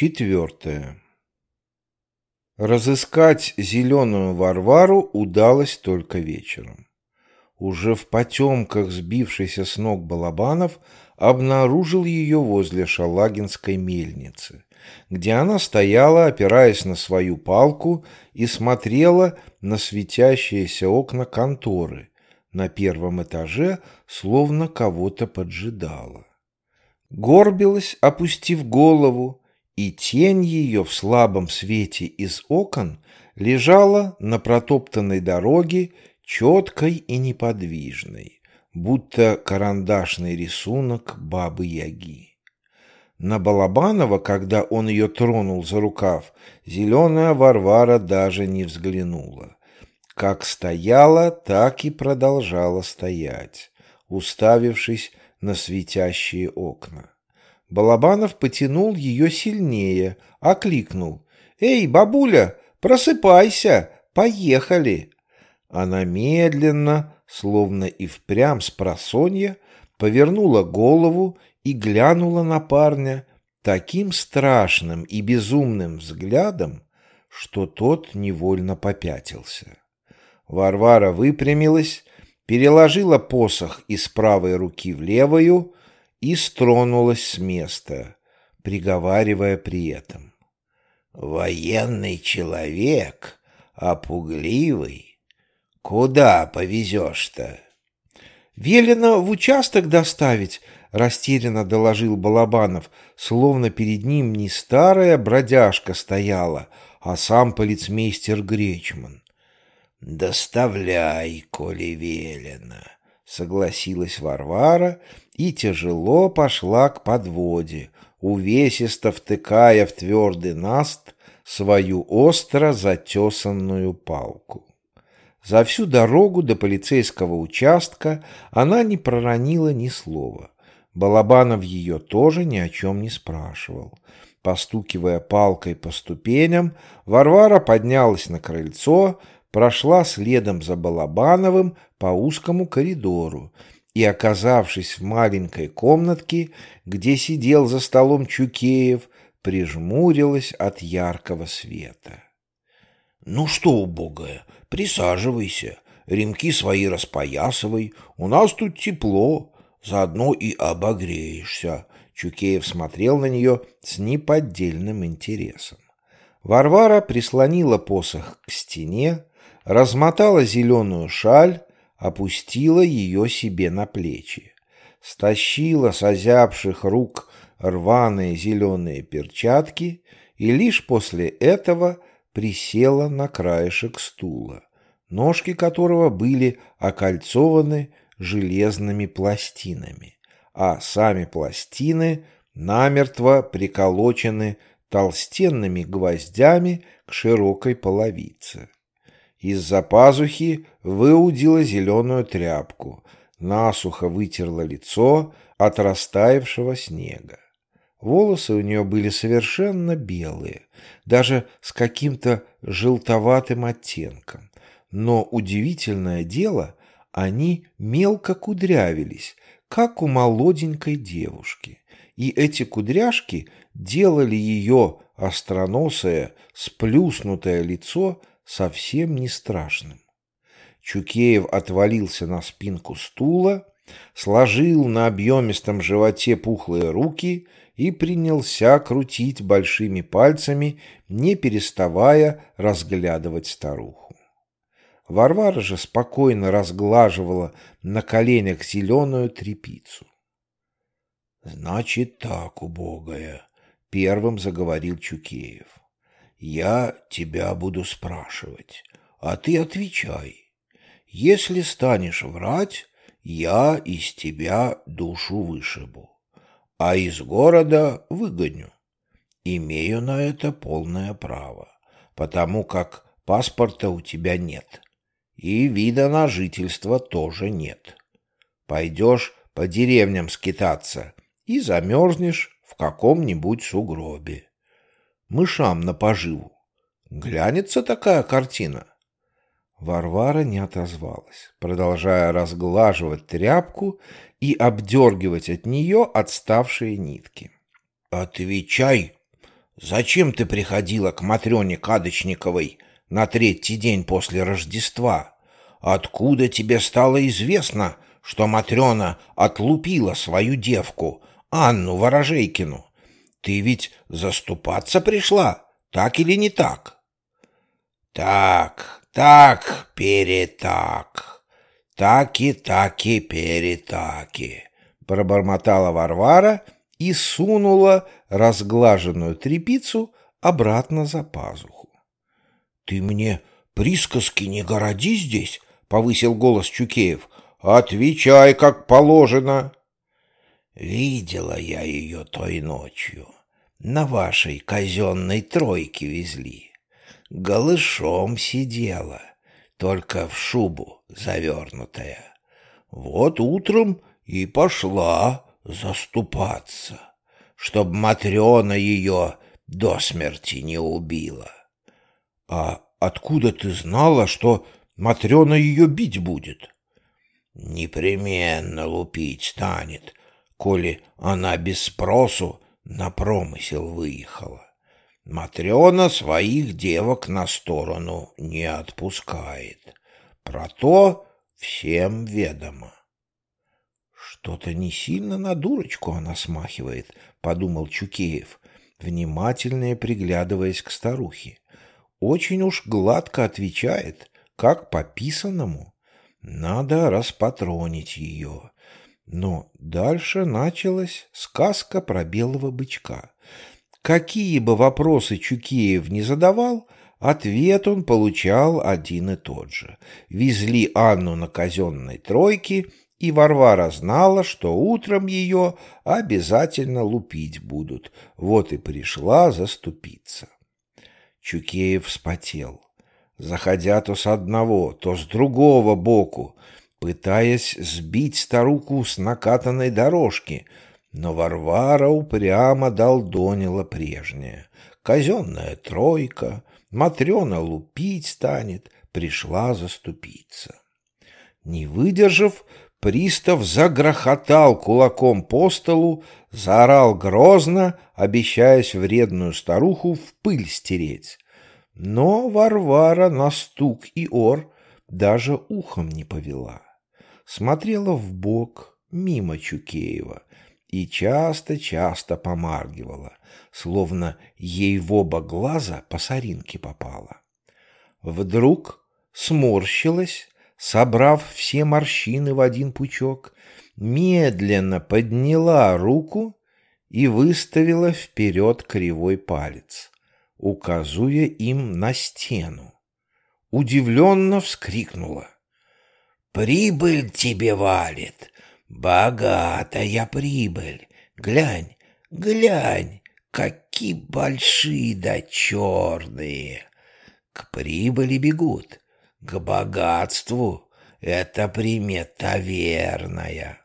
Четвертое. Разыскать зеленую Варвару удалось только вечером. Уже в потемках сбившийся с ног Балабанов обнаружил ее возле Шалагинской мельницы, где она стояла, опираясь на свою палку, и смотрела на светящиеся окна конторы на первом этаже, словно кого-то поджидала. Горбилась, опустив голову, и тень ее в слабом свете из окон лежала на протоптанной дороге четкой и неподвижной, будто карандашный рисунок бабы-яги. На Балабанова, когда он ее тронул за рукав, зеленая Варвара даже не взглянула. Как стояла, так и продолжала стоять, уставившись на светящие окна. Балабанов потянул ее сильнее, окликнул. «Эй, бабуля, просыпайся, поехали!» Она медленно, словно и впрямь с просонья, повернула голову и глянула на парня таким страшным и безумным взглядом, что тот невольно попятился. Варвара выпрямилась, переложила посох из правой руки в левую, и стронулась с места, приговаривая при этом. «Военный человек, опугливый. Куда повезешь-то?» «Велено в участок доставить», — растерянно доложил Балабанов, словно перед ним не старая бродяжка стояла, а сам полицмейстер Гречман. «Доставляй, коли велено», — согласилась Варвара и тяжело пошла к подводе, увесисто втыкая в твердый наст свою остро затесанную палку. За всю дорогу до полицейского участка она не проронила ни слова. Балабанов ее тоже ни о чем не спрашивал. Постукивая палкой по ступеням, Варвара поднялась на крыльцо, прошла следом за Балабановым по узкому коридору и, оказавшись в маленькой комнатке, где сидел за столом Чукеев, прижмурилась от яркого света. «Ну что, убогая, присаживайся, ремки свои распоясывай, у нас тут тепло, заодно и обогреешься». Чукеев смотрел на нее с неподдельным интересом. Варвара прислонила посох к стене, размотала зеленую шаль, опустила ее себе на плечи, стащила с озябших рук рваные зеленые перчатки и лишь после этого присела на краешек стула, ножки которого были окольцованы железными пластинами, а сами пластины намертво приколочены толстенными гвоздями к широкой половице. Из-за пазухи выудила зеленую тряпку, насухо вытерла лицо от растаявшего снега. Волосы у нее были совершенно белые, даже с каким-то желтоватым оттенком. Но удивительное дело, они мелко кудрявились, как у молоденькой девушки. И эти кудряшки делали ее остроносое, сплюснутое лицо совсем не страшным. Чукеев отвалился на спинку стула, сложил на объемистом животе пухлые руки и принялся крутить большими пальцами, не переставая разглядывать старуху. Варвара же спокойно разглаживала на коленях зеленую трепицу. «Значит так, убогая», — первым заговорил Чукеев. Я тебя буду спрашивать, а ты отвечай. Если станешь врать, я из тебя душу вышибу, а из города выгоню. Имею на это полное право, потому как паспорта у тебя нет, и вида на жительство тоже нет. Пойдешь по деревням скитаться и замерзнешь в каком-нибудь сугробе мышам на поживу. Глянется такая картина. Варвара не отозвалась, продолжая разглаживать тряпку и обдергивать от нее отставшие нитки. «Отвечай! зачем ты приходила к Матрёне Кадочниковой на третий день после Рождества? Откуда тебе стало известно, что Матрёна отлупила свою девку, Анну Ворожейкину? Ты ведь заступаться пришла, так или не так? Так, так, перетак, таки-таки, перетаки, пробормотала Варвара и сунула разглаженную трепицу обратно за пазуху. «Ты мне присказки не городи здесь!» — повысил голос Чукеев. «Отвечай, как положено!» «Видела я ее той ночью. На вашей казенной тройке везли. Голышом сидела, только в шубу завернутая. Вот утром и пошла заступаться, чтоб Матрена ее до смерти не убила. А откуда ты знала, что Матрена ее бить будет? Непременно лупить станет, коли она без спросу на промысел выехала. Матрена своих девок на сторону не отпускает. Про то всем ведомо. «Что-то не сильно на дурочку она смахивает», — подумал Чукеев, внимательно приглядываясь к старухе. «Очень уж гладко отвечает, как по писанному. Надо распатронить ее». Но дальше началась сказка про белого бычка. Какие бы вопросы Чукеев не задавал, ответ он получал один и тот же. Везли Анну на казенной тройке, и Варвара знала, что утром ее обязательно лупить будут. Вот и пришла заступиться. Чукеев вспотел, заходя то с одного, то с другого боку, пытаясь сбить старуху с накатанной дорожки, но Варвара упрямо долдонила прежнее. Казенная тройка, Матрена лупить станет, пришла заступиться. Не выдержав, Пристав загрохотал кулаком по столу, заорал грозно, обещаясь вредную старуху в пыль стереть. Но Варвара на стук и ор даже ухом не повела. Смотрела в бок мимо Чукеева и часто-часто помаргивала, словно ей в оба глаза по соринке попала. Вдруг сморщилась, собрав все морщины в один пучок, медленно подняла руку и выставила вперед кривой палец, указуя им на стену. Удивленно вскрикнула. «Прибыль тебе валит! Богатая прибыль! Глянь, глянь, какие большие да черные! К прибыли бегут, к богатству это примета верная.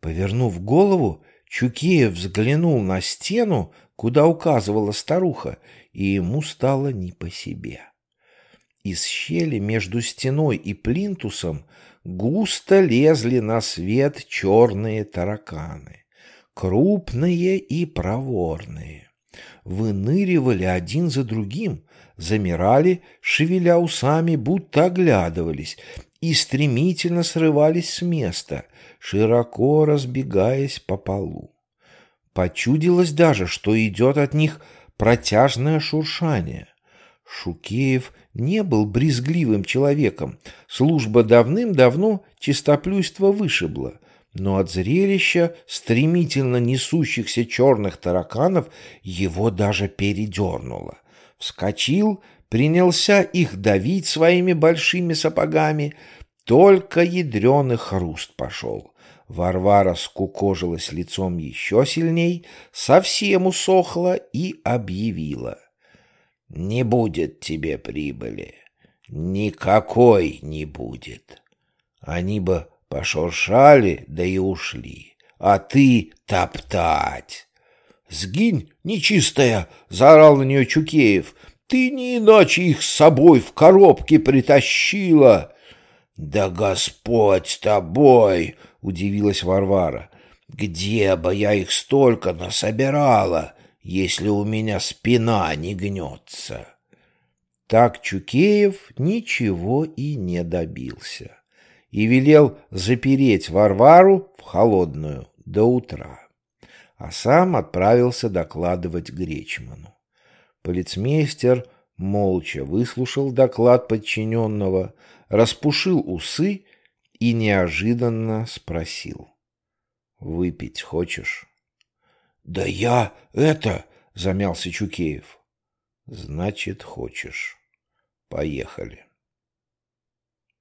Повернув голову, Чукеев взглянул на стену, куда указывала старуха, и ему стало не по себе. Из щели между стеной и плинтусом густо лезли на свет черные тараканы, крупные и проворные. Выныривали один за другим, замирали, шевеля усами, будто оглядывались, и стремительно срывались с места, широко разбегаясь по полу. Почудилось даже, что идет от них протяжное шуршание. Шукеев не был брезгливым человеком, служба давным-давно чистоплюйство вышибла, но от зрелища стремительно несущихся черных тараканов его даже передернуло — вскочил, принялся их давить своими большими сапогами, только ядреный хруст пошел. Варвара скукожилась лицом еще сильней, совсем усохла и объявила. «Не будет тебе прибыли, никакой не будет. Они бы пошуршали, да и ушли, а ты топтать». «Сгинь, нечистая!» — заорал на нее Чукеев. «Ты не иначе их с собой в коробке притащила!» «Да Господь с тобой!» — удивилась Варвара. «Где бы я их столько насобирала? Если у меня спина не гнется. Так Чукеев ничего и не добился и велел запереть Варвару в холодную до утра, а сам отправился докладывать Гречману. Полицмейстер молча выслушал доклад подчиненного, распушил усы и неожиданно спросил. «Выпить хочешь?» «Да я это...» — замялся Чукеев. «Значит, хочешь. Поехали».